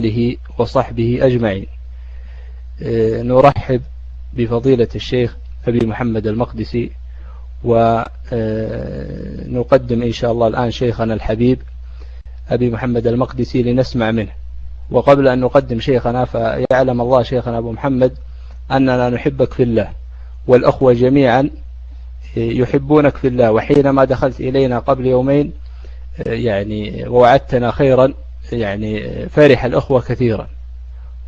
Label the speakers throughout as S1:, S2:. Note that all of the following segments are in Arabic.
S1: آله وصحبه أجمعين. نرحب بفضيلة الشيخ أبي محمد المقدسي ونقدم إن شاء الله الآن شيخنا الحبيب أبي محمد المقدسي لنسمع منه. وقبل أن نقدم شيخنا فيعلم الله شيخنا أبو محمد أننا نحبك في الله والأخوة جميعا يحبونك في الله. وحينما دخلت إلينا قبل يومين يعني ووعدتنا خيرا يعني فرح الأخوة كثيرا.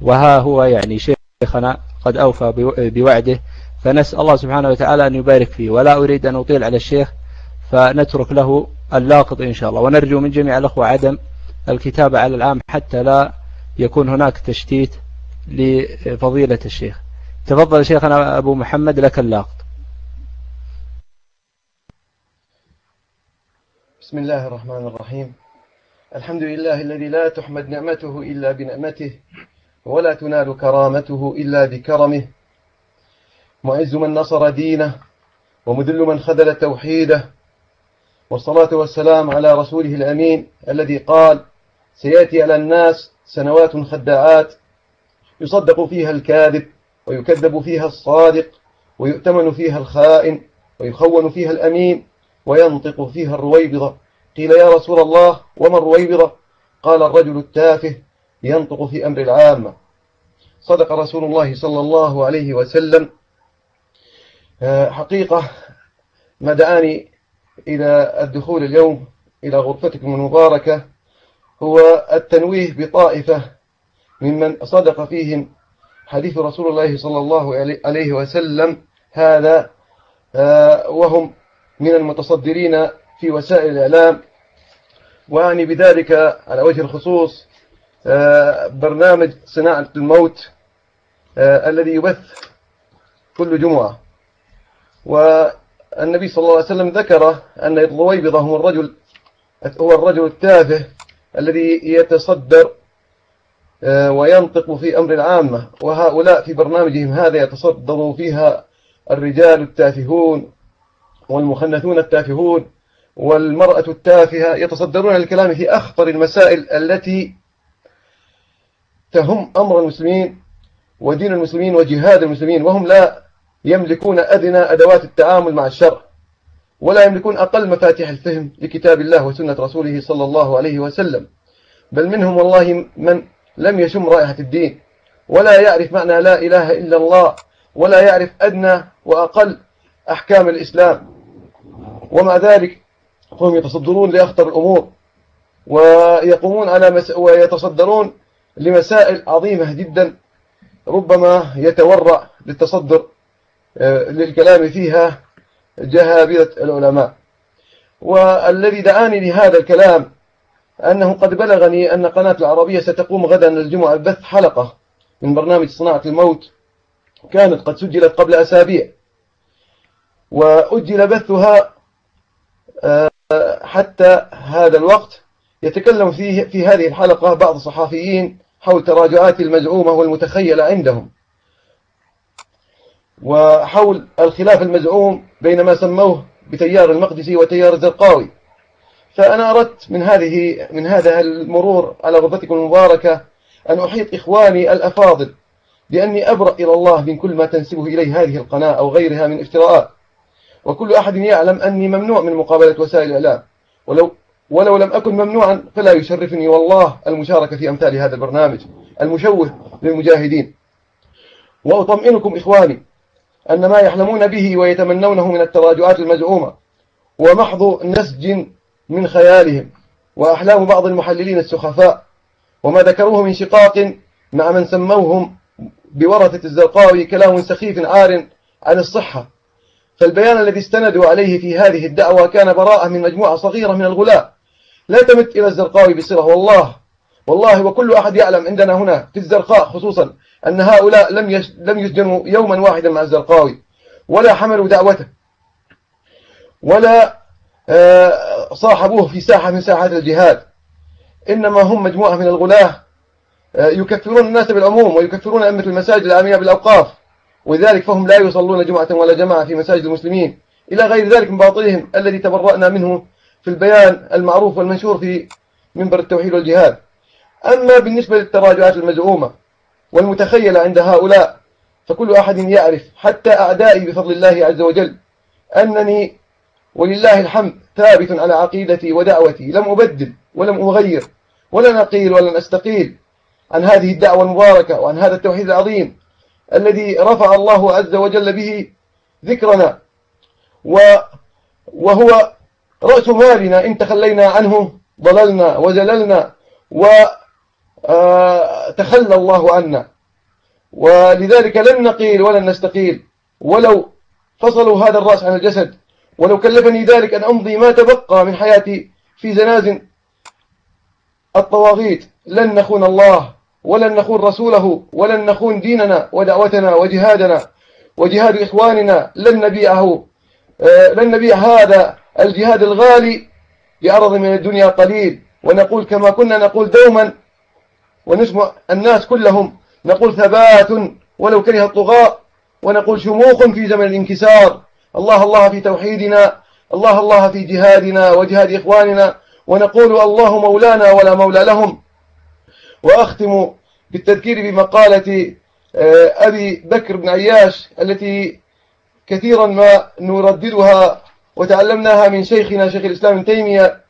S1: وها هو يعني شيخنا قد أوفى بوعده. فنسأل الله سبحانه وتعالى أن يبارك فيه. ولا أريد أن أطيل على الشيخ فنترك له اللاقط إن شاء الله. ونرجو من جميع الأخوة عدم الكتابة على العام حتى لا يكون هناك تشتيت لفضيلة الشيخ. تفضل شيخنا أبو محمد لك اللاقط.
S2: بسم الله الرحمن الرحيم. الحمد لله الذي لا تحمد نعمته إلا بنعمته ولا تنال كرامته إلا بكرمه. معز من نصر دينه ومذل من خذل توحيده. والصلاة والسلام على رسوله الأمين الذي قال سيأتي على الناس سنوات خداعات يصدق فيها الكاذب ويكذب فيها الصادق ويؤتمن فيها الخائن ويخون فيها الأمين وينطق فيها الرويبضة. قيل يا رسول الله وما الرويبضة؟ قال الرجل التافه ينطق في أمر العامة. صدق رسول الله صلى الله عليه وسلم. آه، حقيقة ما دعاني إلى الدخول اليوم إلى غرفتكم المباركة هو التنويه بطائفة ممن صدق فيهم حديث رسول الله صلى الله عليه وسلم هذا آه، وهم من المتصدرين في وسائل الإعلام وأعني بذلك على وجه الخصوص آه، برنامج صناعة الموت آه، الذي يبث كل جمعة. والنبي صلى الله عليه وسلم ذكر أن الرويبضة هو الرجل هو الرجل التافه الذي يتصدر آه، وينطق في أمر العامة وهؤلاء في برنامجهم هذا يتصدر فيها الرجال التافهون والمخنثون التافهون. والمرأة التافهة يتصدرون الكلام في أخطر المسائل التي تهم أمر المسلمين ودين المسلمين وجهاد المسلمين وهم لا يملكون أدنى أدوات التعامل مع الشرع ولا يملكون أقل مفاتيح الفهم لكتاب الله وسنة رسوله صلى الله عليه وسلم بل منهم والله من لم يشم رائحة الدين ولا يعرف معنى لا إله إلا الله ولا يعرف أدنى وأقل أحكام الإسلام ومع ذلك هم يتصدرون لأخطر الأمور ويقومون على مس... ويتصدرون لمسائل عظيمة جدا ربما يتورع للتصدر آه، للكلام فيها جهابذة العلماء. والذي دعاني لهذا الكلام أنه قد بلغني أن قناة العربية ستقوم غدا الجمعة بث حلقة من برنامج صناعة الموت كانت قد سجلت قبل أسابيع وأجل بثها آه، حتى هذا الوقت يتكلم فيه في هذه الحلقة بعض الصحافيين حول تراجعات المزعومة والمتخيلة عندهم. وحول الخلاف المزعوم بين ما سموه بتيار المقدسي وتيار الزرقاوي. فأنا أردت من هذه من هذا المرور على غرفتكم المباركة أن أحيط إخواني الأفاضل بأني أبرأ إلى الله من كل ما تنسبه إليه هذه القناة أو غيرها من افتراءات. وكل أحد يعلم أني ممنوع من مقابلة وسائل الإعلام. ولو ولو لم أكن ممنوعا فلا يشرفني والله المشاركة في أمثال هذا البرنامج المشوه للمجاهدين. وأطمئنكم إخواني أن ما يحلمون به ويتمنونه من التراجعات المزعومة ومحض نسج من خيالهم وأحلام بعض المحللين السخفاء وما ذكروه من شقاق مع من سموهم بورثة الزرقاوي كلام سخيف عار عن الصحة فالبيان الذي استندوا عليه في هذه الدعوة كان براءة من مجموعة صغيرة من الغلاء لا تمت إلى الزرقاوي بصلة والله والله وكل أحد يعلم عندنا هنا في الزرقاء خصوصا أن هؤلاء لم لم يسجنوا يوما واحدا مع الزرقاوي ولا حملوا دعوته ولا آه، صاحبوه في ساحة من ساحات الجهاد. إنما هم مجموعة من الغلاة آه، يكفرون الناس بالعموم ويكفرون أئمة المساجد العامية بالأوقاف. ولذلك فهم لا يصلون جمعة ولا جماعة في مساجد المسلمين إلى غير ذلك من باطلهم الذي تبرأنا منه في البيان المعروف والمنشور في منبر التوحيد والجهاد. أما بالنسبة للتراجعات المزعومة والمتخيلة عند هؤلاء فكل أحد يعرف حتى أعدائي بفضل الله عز وجل أنني ولله الحمد ثابت على عقيدتي ودعوتي لم أبدل ولم أغير ولا نقيل ولا نستقيل عن هذه الدعوة المباركة وعن هذا التوحيد العظيم. الذي رفع الله عز وجل به ذكرنا. وهو رأس مالنا. إن تخلينا عنه ضللنا وزللنا وتخلى الله عنا. ولذلك لن نقيل ولن نستقيل. ولو فصلوا هذا الرأس عن الجسد ولو كلفني ذلك أن أمضي ما تبقى من حياتي في زنازن الطواغيت لن نخون الله. ولن نخون رسوله ولن نخون ديننا ودعوتنا وجهادنا وجهاد إخواننا لن نبيعه آه، لن نبيع هذا الجهاد الغالي بعرض من الدنيا قليل. ونقول كما كنا نقول دوما ونسمع الناس كلهم نقول ثبات ولو كره الطغاء ونقول شموخ في زمن الانكسار. الله الله في توحيدنا الله الله في جهادنا وجهاد إخواننا ونقول الله مولانا ولا مولى لهم. وأختم بالتذكير بمقالة آه، أبي بكر بن عياش التي كثيرا ما نرددها وتعلمناها من شيخنا شيخ الإسلام ابن تيمية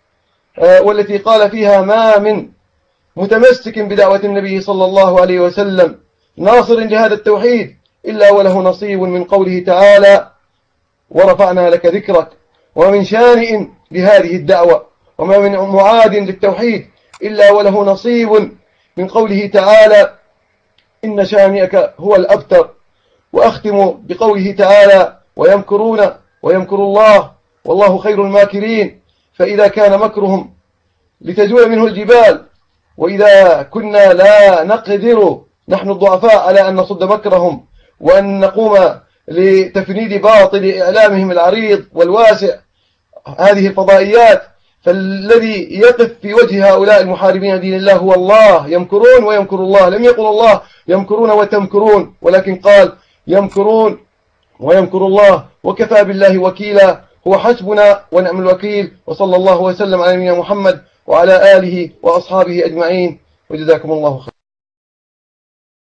S2: آه، والتي قال فيها ما من متمسك بدعوة النبي صلى الله عليه وسلم ناصر لهذا التوحيد إلا وله نصيب من قوله تعالى ورفعنا لك ذكرك ومن شانئ لهذه الدعوة وما من معاد للتوحيد إلا وله نصيب من قوله تعالى إن شانئك هو الأبتر وأختم بقوله تعالى ويمكرون ويمكر الله والله خير الماكرين فإذا كان مكرهم لتزول منه الجبال وإذا كنا لا نقدر نحن الضعفاء على أن نصد مكرهم وأن نقوم لتفنيد باطل إعلامهم العريض والواسع هذه الفضائيات فالذي يقف في وجه هؤلاء المحاربين دين الله هو الله يمكرون ويمكر الله. لم يقل الله يمكرون وتمكرون ولكن قال يمكرون ويمكر الله. وكفى بالله وكيلا. هو حسبنا ونعم الوكيل. وصلى الله وسلم على نبينا محمد وعلى آله وأصحابه أجمعين. وجزاكم الله خير